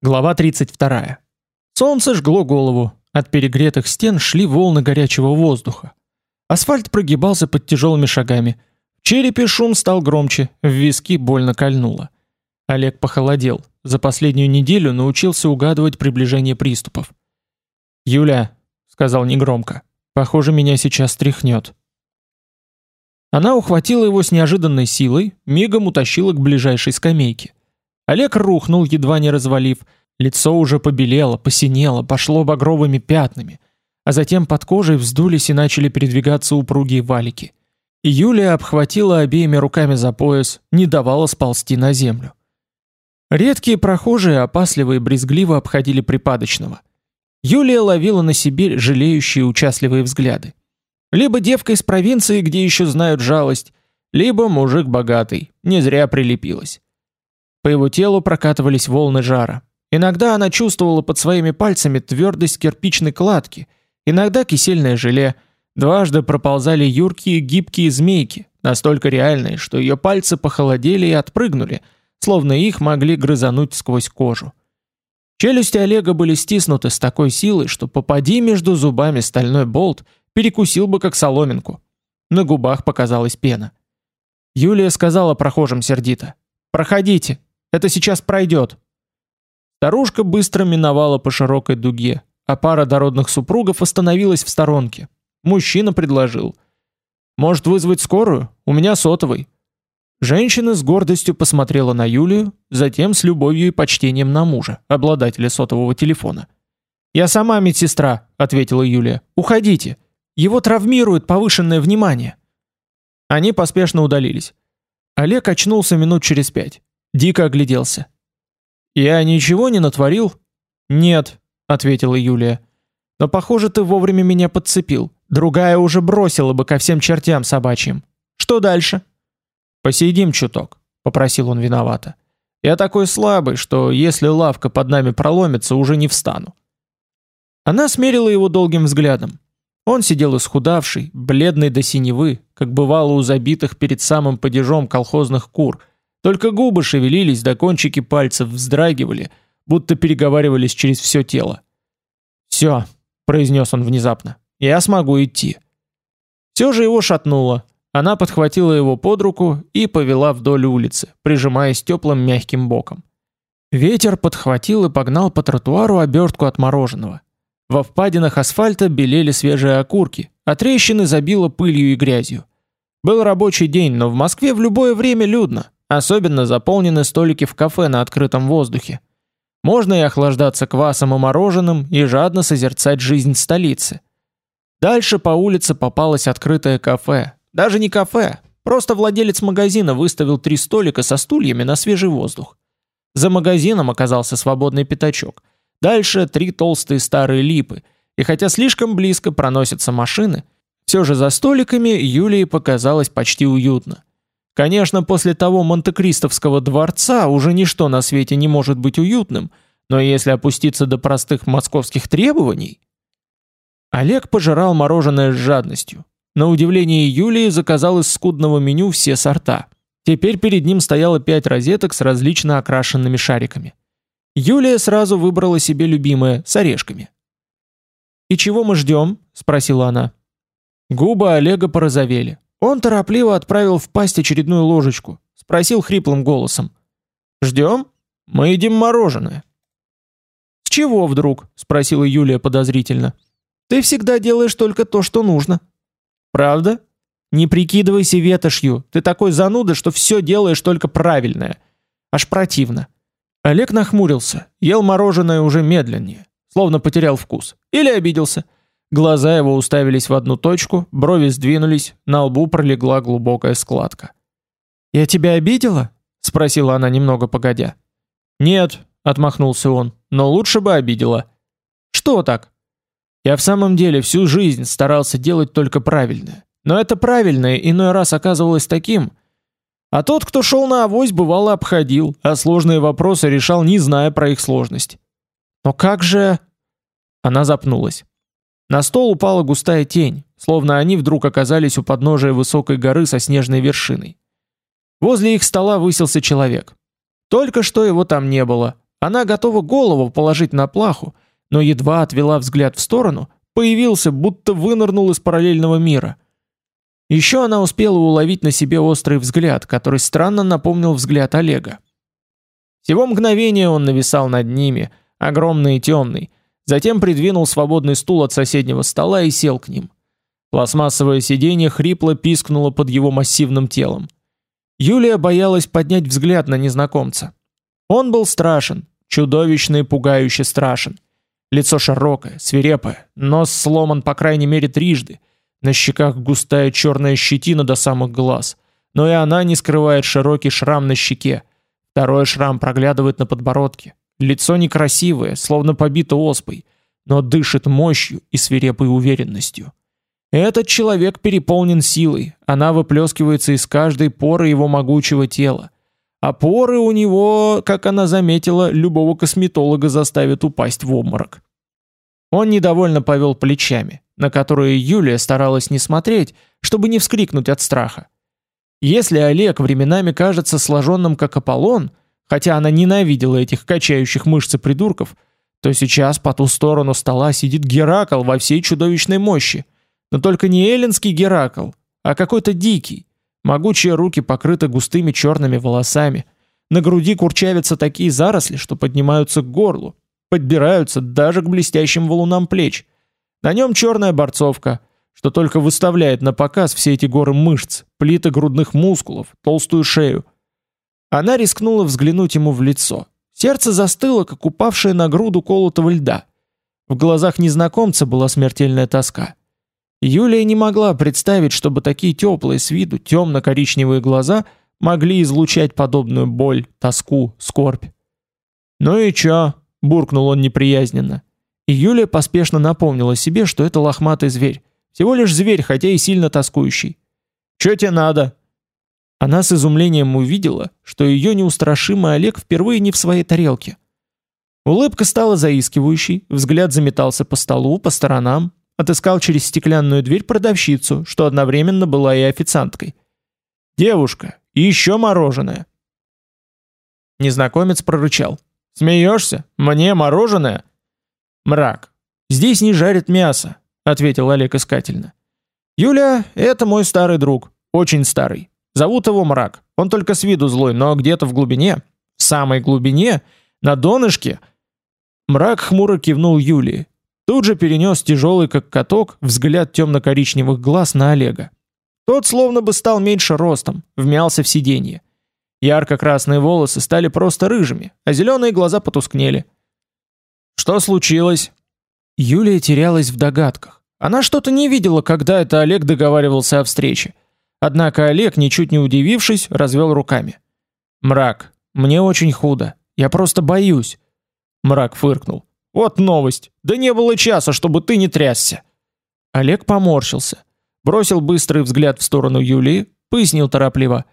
Глава 32. Солнце жгло голову, от перегретых стен шли волны горячего воздуха. Асфальт прогибался под тяжелыми шагами. В черепе шум стал громче, в виски больно кольнуло. Олег похолодел. За последнюю неделю научился угадывать приближение приступов. "Юля", сказал негромко. "Похоже, меня сейчас тряхнет". Она ухватила его с неожиданной силой, мигом утащила к ближайшей скамейке. Олег рухнул, едва не развалив. Лицо уже побелело, посинело, пошло багровыми пятнами, а затем под кожей вздулись и начали передвигаться упругие валики. И Юлия обхватила обеими руками за пояс, не давала сползти на землю. Редкие прохожие опасливо и брезгливо обходили припадочного. Юлия ловила на себе жалеющие участливые взгляды. Либо девка из провинции, где еще знают жалость, либо мужик богатый, не зря прилепилась. По его телу прокатывались волны жара. Иногда она чувствовала под своими пальцами твердость кирпичной кладки, иногда кисельное желе. Дважды проползали юркие гибкие змейки, настолько реальные, что ее пальцы похолодели и отпрыгнули, словно их могли грызануть сквозь кожу. Челюсти Олега были стиснуты с такой силой, что попади между зубами стальной болт, перекусил бы как соломинку. На губах показалась пена. Юлия сказала прохожим сердито: "Проходите, это сейчас пройдет. Старушка быстро миновала по широкой дуге, а пара дородных супругов остановилась в сторонке. Мужчина предложил: "Может, вызвать скорую? У меня сотовый". Женщина с гордостью посмотрела на Юлию, затем с любовью и почтением на мужа, обладателя сотового телефона. "Я сама медсестра", ответила Юлия. "Уходите. Его травмирует повышенное внимание". Они поспешно удалились. Олег очнулся минут через пять. Дико огляделся. «Я ничего не натворил?» «Нет», — ответила Юлия. «Но, похоже, ты вовремя меня подцепил. Другая уже бросила бы ко всем чертям собачьим. Что дальше?» «Посидим чуток», — попросил он виновато. «Я такой слабый, что если лавка под нами проломится, уже не встану». Она смерила его долгим взглядом. Он сидел исхудавший, бледный до синевы, как бывало у забитых перед самым падежом колхозных кур, только губы шевелились, да кончики пальцев вздрагивали, будто переговаривались через все тело. «Все», — произнес он внезапно, — «я смогу идти». Все же его шатнуло. Она подхватила его под руку и повела вдоль улицы, прижимаясь теплым мягким боком. Ветер подхватил и погнал по тротуару обертку от мороженого. Во впадинах асфальта белели свежие окурки, а трещины забило пылью и грязью. Был рабочий день, но в Москве в любое время людно. Особенно заполнены столики в кафе на открытом воздухе. Можно и охлаждаться квасом и мороженым, и жадно созерцать жизнь столицы. Дальше по улице попалось открытое кафе. Даже не кафе, просто владелец магазина выставил три столика со стульями на свежий воздух. За магазином оказался свободный пятачок. Дальше три толстые старые липы. И хотя слишком близко проносятся машины, все же за столиками Юлии показалось почти уютно. Конечно, после того Монте-Кристовского дворца уже ничто на свете не может быть уютным, но если опуститься до простых московских требований... Олег пожирал мороженое с жадностью. На удивление Юлии заказал из скудного меню все сорта. Теперь перед ним стояло пять розеток с различно окрашенными шариками. Юлия сразу выбрала себе любимое с орешками. «И чего мы ждем?» – спросила она. Губы Олега порозовели. Он торопливо отправил в пасть очередную ложечку, спросил хриплым голосом: "Ждем? Мы едим мороженое". "С чего вдруг?" спросила Юлия подозрительно. "Ты всегда делаешь только то, что нужно". "Правда? Не прикидывайся ветошью. Ты такой зануда, что все делаешь только правильное. Аж противно". Олег нахмурился, ел мороженое уже медленнее, словно потерял вкус или обиделся. Глаза его уставились в одну точку, брови сдвинулись, на лбу пролегла глубокая складка. "Я тебя обидела?" спросила она немного погодя. "Нет", отмахнулся он. "Но лучше бы обидела". "Что так?" "Я в самом деле всю жизнь старался делать только правильное. Но это правильное иной раз оказывалось таким, а тот, кто шел на авось, бывало обходил, а сложные вопросы решал, не зная про их сложность. Но как же Она запнулась. На стол упала густая тень, словно они вдруг оказались у подножия высокой горы со снежной вершиной. Возле их стола высился человек. Только что его там не было, Она готова голову положить на плаху, но едва отвела взгляд в сторону, появился, будто вынырнул из параллельного мира. Еще она успела уловить на себе острый взгляд, который странно напомнил взгляд Олега. Всего мгновение он нависал над ними, огромный и темный, затем придвинул свободный стул от соседнего стола и сел к ним. Пластмассовое сиденье хрипло пискнуло под его массивным телом. Юлия боялась поднять взгляд на незнакомца. Он был страшен, чудовищно и пугающе страшен. Лицо широкое, свирепое, нос сломан по крайней мере трижды, на щеках густая черная щетина до самых глаз, но и она не скрывает широкий шрам на щеке. Второй шрам проглядывает на подбородке. Лицо некрасивое, словно побито оспой, но дышит мощью и свирепой уверенностью. Этот человек переполнен силой, она выплескивается из каждой поры его могучего тела. А поры у него, как она заметила, любого косметолога заставят упасть в обморок. Он недовольно повел плечами, на которые Юлия старалась не смотреть, чтобы не вскрикнуть от страха. Если Олег временами кажется сложенным как Аполлон, хотя она ненавидела этих качающих мышцы придурков, то сейчас по ту сторону стола сидит Геракл во всей чудовищной мощи. Но только не эллинский Геракл, а какой-то дикий. Могучие руки покрыты густыми черными волосами. На груди курчавятся такие заросли, что поднимаются к горлу, подбираются даже к блестящим валунам плеч. На нем черная борцовка, что только выставляет на показ все эти горы мышц, плиты грудных мускулов, толстую шею. Она рискнула взглянуть ему в лицо. Сердце застыло, как упавшее на груду колотого льда. В глазах незнакомца была смертельная тоска. Юлия не могла представить, чтобы такие теплые с виду темно-коричневые глаза могли излучать подобную боль, тоску, скорбь. «Ну и чё?» – буркнул он неприязненно. И Юлия поспешно напомнила себе, что это лохматый зверь. Всего лишь зверь, хотя и сильно тоскующий. «Чё тебе надо?» Она с изумлением увидела, что ее неустрашимый Олег впервые не в своей тарелке. Улыбка стала заискивающей, взгляд заметался по столу, по сторонам, Отыскал через стеклянную дверь продавщицу, что одновременно была и официанткой. «Девушка, еще мороженое!» Незнакомец прорычал. «Смеешься? Мне мороженое?» «Мрак. Здесь не жарят мясо», — ответил Олег искательно. «Юля, это мой старый друг. Очень старый. Зовут его Мрак. Он только с виду злой, но где-то в глубине, в самой глубине, на донышке...» Мрак хмуро кивнул Юлии. Тут же перенес тяжелый как каток взгляд темно-коричневых глаз на Олега. Тот словно бы стал меньше ростом, вмялся в сиденье. Ярко-красные волосы стали просто рыжими, а зеленые глаза потускнели. Что случилось? Юлия терялась в догадках. Она что-то не видела, когда это Олег договаривался о встрече. Однако Олег, ничуть не удивившись, развел руками. Мрак, мне очень худо. Я просто боюсь. Мрак фыркнул. Вот новость. Да не было часа, чтобы ты не трясся. Олег поморщился, бросил быстрый взгляд в сторону Юлии, пояснил торопливо: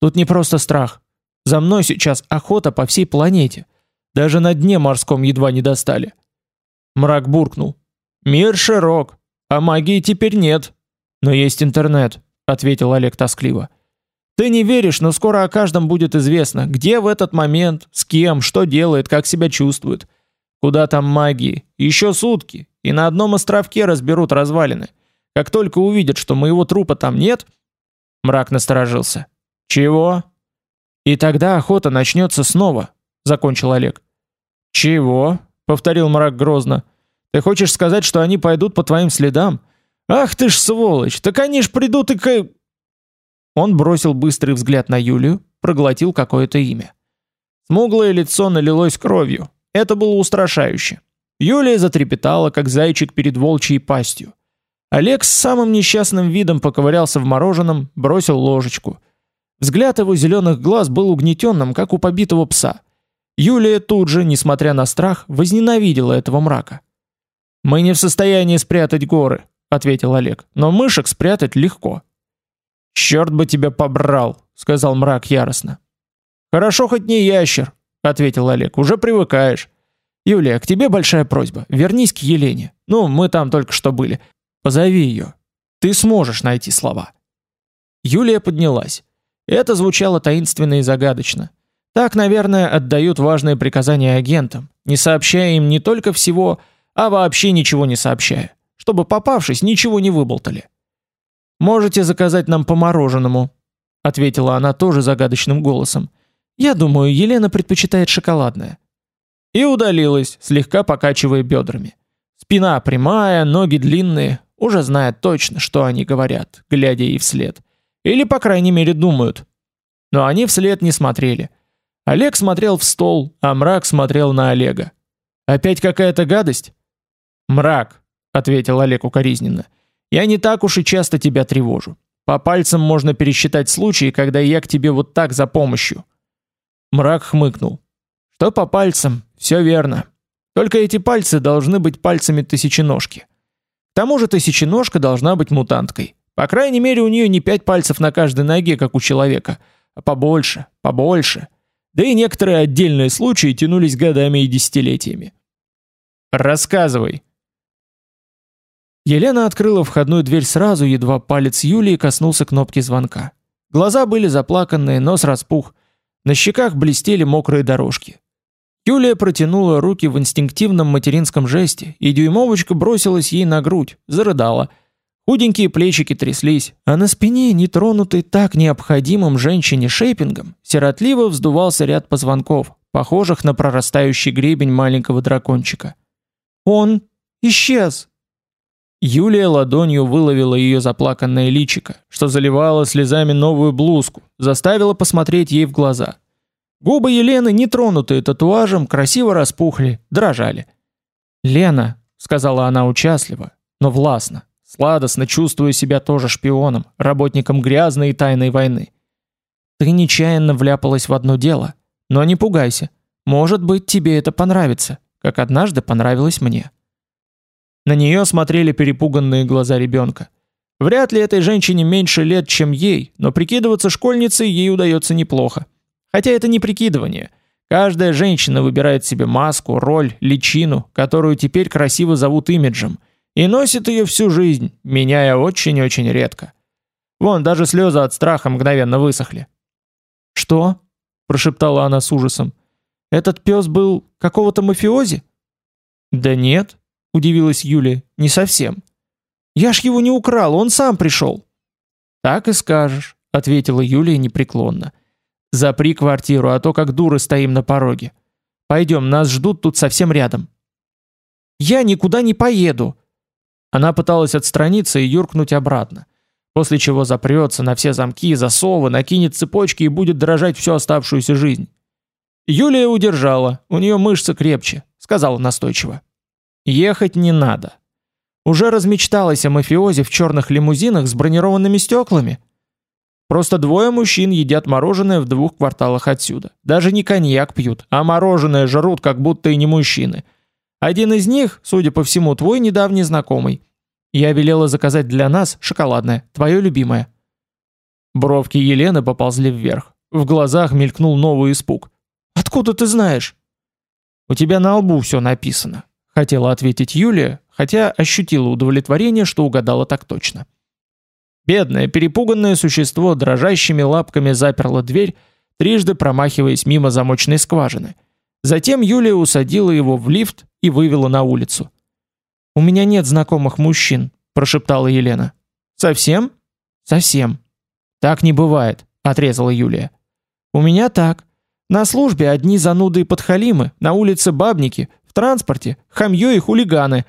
"Тут не просто страх. За мной сейчас охота по всей планете. Даже на дне морском едва не достали". Мрак буркнул: "Мир широк, а магии теперь нет. Но есть интернет", ответил Олег тоскливо. Ты не веришь, но скоро о каждом будет известно, где в этот момент, с кем, что делает, как себя чувствует. Куда там магии? Еще сутки, и на одном островке разберут развалины. Как только увидят, что моего трупа там нет, мрак насторожился. Чего? И тогда охота начнется снова, закончил Олег. Чего? повторил мрак грозно. Ты хочешь сказать, что они пойдут по твоим следам? Ах ты ж сволочь! Так они ж придут и к Он бросил быстрый взгляд на Юлию, проглотил какое-то имя. Смуглое лицо налилось кровью, это было устрашающе. Юлия затрепетала, как зайчик перед волчьей пастью. Олег с самым несчастным видом поковырялся в мороженом, бросил ложечку. Взгляд его зеленых глаз был угнетенным, как у побитого пса. Юлия тут же, несмотря на страх, возненавидела этого мрака. «Мы не в состоянии спрятать горы», — ответил Олег, — «но мышек спрятать легко». «Черт бы тебя побрал», — сказал мрак яростно. «Хорошо хоть не ящер, ответил Олег. Уже привыкаешь. Юлия, к тебе большая просьба. Вернись к Елене. Ну, мы там только что были. Позови ее. Ты сможешь найти слова. Юлия поднялась. Это звучало таинственно и загадочно. Так, наверное, отдают важные приказания агентам, не сообщая им не только всего, а вообще ничего не сообщая, чтобы попавшись, ничего не выболтали. Можете заказать нам по мороженому, ответила она тоже загадочным голосом. Я думаю, Елена предпочитает шоколадное. И удалилась, слегка покачивая бедрами. Спина прямая, ноги длинные, уже знает точно, что они говорят, глядя ей вслед. Или, по крайней мере, думают. Но они вслед не смотрели. Олег смотрел в стол, а мрак смотрел на Олега. Опять какая-то гадость? Мрак, ответил Олег укоризненно. Я не так уж и часто тебя тревожу. По пальцам можно пересчитать случаи, когда я к тебе вот так за помощью. Мрак хмыкнул. Что по пальцам? Все верно. Только эти пальцы должны быть пальцами тысяченожки. К тому же тысяченожка должна быть мутанткой. По крайней мере, у нее не пять пальцев на каждой ноге, как у человека, а побольше, побольше. Да и некоторые отдельные случаи тянулись годами и десятилетиями. Рассказывай. Елена открыла входную дверь сразу, едва палец Юлии коснулся кнопки звонка. Глаза были заплаканные, нос распух, на щеках блестели мокрые дорожки. Юлия протянула руки в инстинктивном материнском жесте, и дюймовочка бросилась ей на грудь, зарыдала – Худенькие плечики тряслись, а на спине, нетронутой так необходимым женщине шейпингом, сиротливо вздувался ряд позвонков, похожих на прорастающий гребень маленького дракончика. Он исчез. Юлия ладонью выловила ее заплаканное личико, что заливало слезами новую блузку, заставила посмотреть ей в глаза. Губы Елены, нетронутые татуажем, красиво распухли, дрожали. "Лена", сказала она участливо, но властно сладостно чувствуя себя тоже шпионом, работником грязной и тайной войны. Ты нечаянно вляпалась в одно дело, но не пугайся. Может быть, тебе это понравится, как однажды понравилось мне. На нее смотрели перепуганные глаза ребенка. Вряд ли этой женщине меньше лет, чем ей, но прикидываться школьницей ей удается неплохо. Хотя это не прикидывание. Каждая женщина выбирает себе маску, роль, личину, которую теперь красиво зовут имиджем – и носит ее всю жизнь, меняя очень-очень редко. Вон, даже слезы от страха мгновенно высохли. «Что?» – прошептала она с ужасом. «Этот пес был какого-то мафиози?» «Да нет», – удивилась Юлия, – «не совсем. Я ж его не украл, он сам пришел». «Так и скажешь», – ответила Юлия непреклонно. «Запри квартиру, а то как дуры стоим на пороге. Пойдем, нас ждут тут совсем рядом». «Я никуда не поеду», она пыталась отстраниться и юркнуть обратно, после чего запрется на все замки и засовы, накинет цепочки и будет дрожать всю оставшуюся жизнь. Юлия удержала, у нее мышцы крепче, сказала настойчиво. Ехать не надо. Уже размечталась о мафиозе в черных лимузинах с бронированными стеклами. Просто двое мужчин едят мороженое в двух кварталах отсюда. Даже не коньяк пьют, а мороженое жрут, как будто и не мужчины – один из них, судя по всему, твой недавний знакомый. Я велела заказать для нас шоколадное, твое любимое. Бровки Елены поползли вверх. В глазах мелькнул новый испуг. Откуда ты знаешь? У тебя на лбу все написано, хотела ответить Юлия, хотя ощутила удовлетворение, что угадала так точно. Бедное, перепуганное существо дрожащими лапками заперло дверь, трижды промахиваясь мимо замочной скважины. Затем Юлия усадила его в лифт и вывела на улицу. У меня нет знакомых мужчин, прошептала Елена. Совсем? Совсем. Так не бывает, отрезала Юлия. У меня так. На службе одни зануды и подхалимы, на улице бабники, транспорте хамьё и хулиганы,